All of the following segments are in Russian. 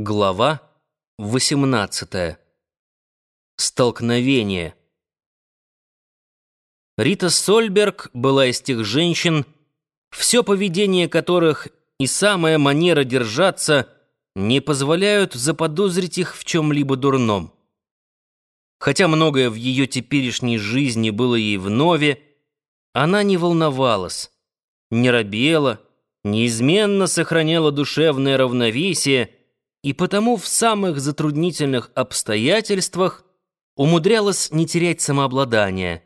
Глава 18. Столкновение. Рита Сольберг была из тех женщин, все поведение которых и самая манера держаться не позволяют заподозрить их в чем-либо дурном. Хотя многое в ее теперешней жизни было ей вновь, она не волновалась, не робела, неизменно сохраняла душевное равновесие и потому в самых затруднительных обстоятельствах умудрялась не терять самообладание.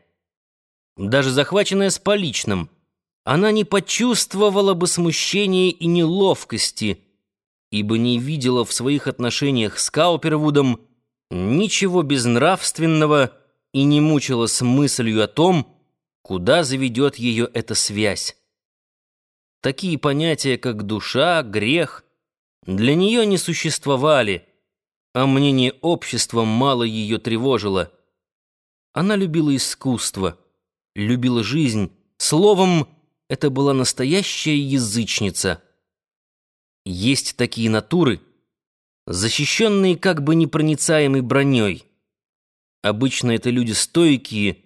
Даже захваченная с поличным, она не почувствовала бы смущения и неловкости, ибо не видела в своих отношениях с Каупервудом ничего безнравственного и не мучилась мыслью о том, куда заведет ее эта связь. Такие понятия, как душа, грех, для нее не существовали, а мнение общества мало ее тревожило. Она любила искусство, любила жизнь. Словом, это была настоящая язычница. Есть такие натуры, защищенные как бы непроницаемой броней. Обычно это люди стойкие,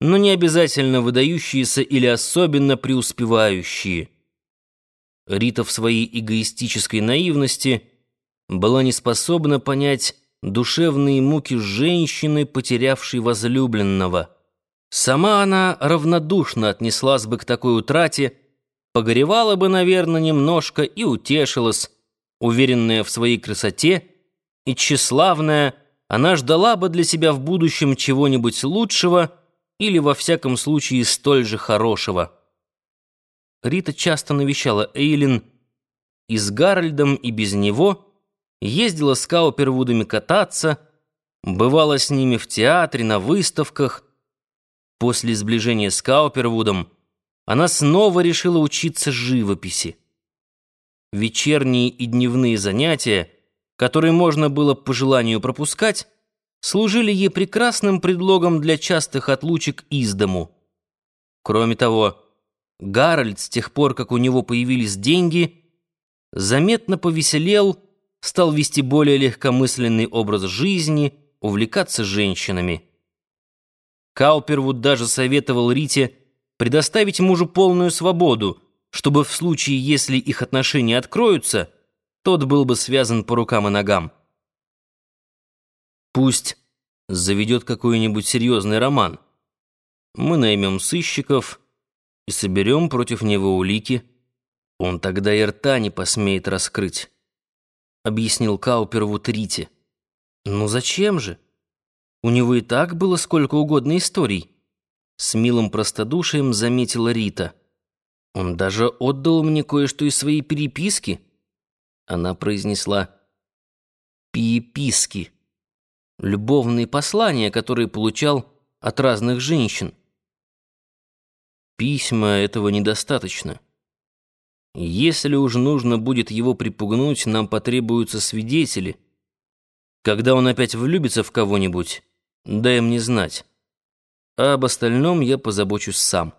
но не обязательно выдающиеся или особенно преуспевающие. Рита в своей эгоистической наивности была не способна понять душевные муки женщины, потерявшей возлюбленного. Сама она равнодушно отнеслась бы к такой утрате, погоревала бы, наверное, немножко и утешилась, уверенная в своей красоте и тщеславная, она ждала бы для себя в будущем чего-нибудь лучшего или, во всяком случае, столь же хорошего. Рита часто навещала Эйлин и с Гарольдом, и без него, ездила с Каупервудами кататься, бывала с ними в театре, на выставках. После сближения с Каупервудом она снова решила учиться живописи. Вечерние и дневные занятия, которые можно было по желанию пропускать, служили ей прекрасным предлогом для частых отлучек из дому. Кроме того, Гарольд, с тех пор, как у него появились деньги, заметно повеселел, стал вести более легкомысленный образ жизни, увлекаться женщинами. Каупервуд даже советовал Рите предоставить мужу полную свободу, чтобы в случае, если их отношения откроются, тот был бы связан по рукам и ногам. Пусть заведет какой-нибудь серьезный роман. Мы наймем сыщиков и соберем против него улики, он тогда и рта не посмеет раскрыть», — объяснил Каупервуд Рите. «Ну зачем же? У него и так было сколько угодно историй», — с милым простодушием заметила Рита. «Он даже отдал мне кое-что из своей переписки». Она произнесла «переписки» — любовные послания, которые получал от разных женщин. Письма этого недостаточно. Если уж нужно будет его припугнуть, нам потребуются свидетели. Когда он опять влюбится в кого-нибудь, дай мне знать. А об остальном я позабочусь сам.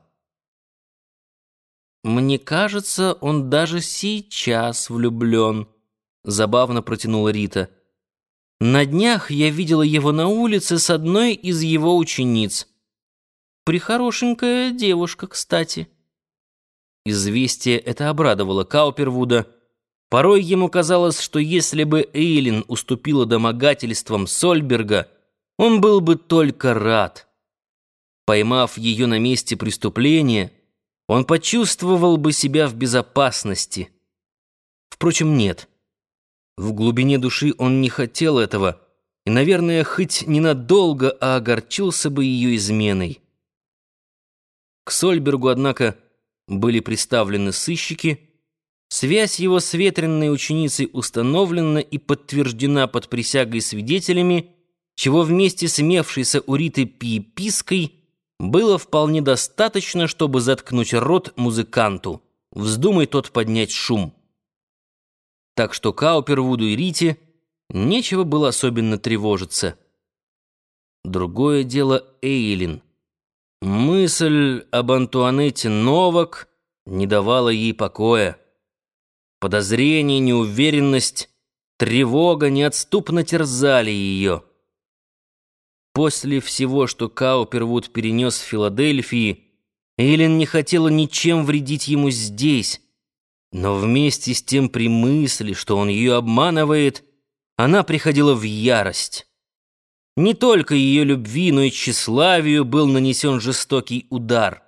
Мне кажется, он даже сейчас влюблен, забавно протянула Рита. На днях я видела его на улице с одной из его учениц. Прихорошенькая девушка, кстати. Известие это обрадовало Каупервуда. Порой ему казалось, что если бы Эйлин уступила домогательствам Сольберга, он был бы только рад. Поймав ее на месте преступления, он почувствовал бы себя в безопасности. Впрочем, нет. В глубине души он не хотел этого и, наверное, хоть ненадолго, а огорчился бы ее изменой. К Сольбергу, однако, были представлены сыщики. Связь его с ветренной ученицей установлена и подтверждена под присягой свидетелями, чего вместе с имевшейся у Риты пиепиской было вполне достаточно, чтобы заткнуть рот музыканту, вздумай тот поднять шум. Так что Каупервуду и Рите нечего было особенно тревожиться. Другое дело Эйлин — Мысль об Антуанетте Новак не давала ей покоя. Подозрение, неуверенность тревога неотступно терзали ее. После всего, что Каупервуд перенес в Филадельфии, Эйлин не хотела ничем вредить ему здесь, но вместе с тем при мысли, что он ее обманывает, она приходила в ярость. Не только ее любви, но и тщеславию был нанесен жестокий удар —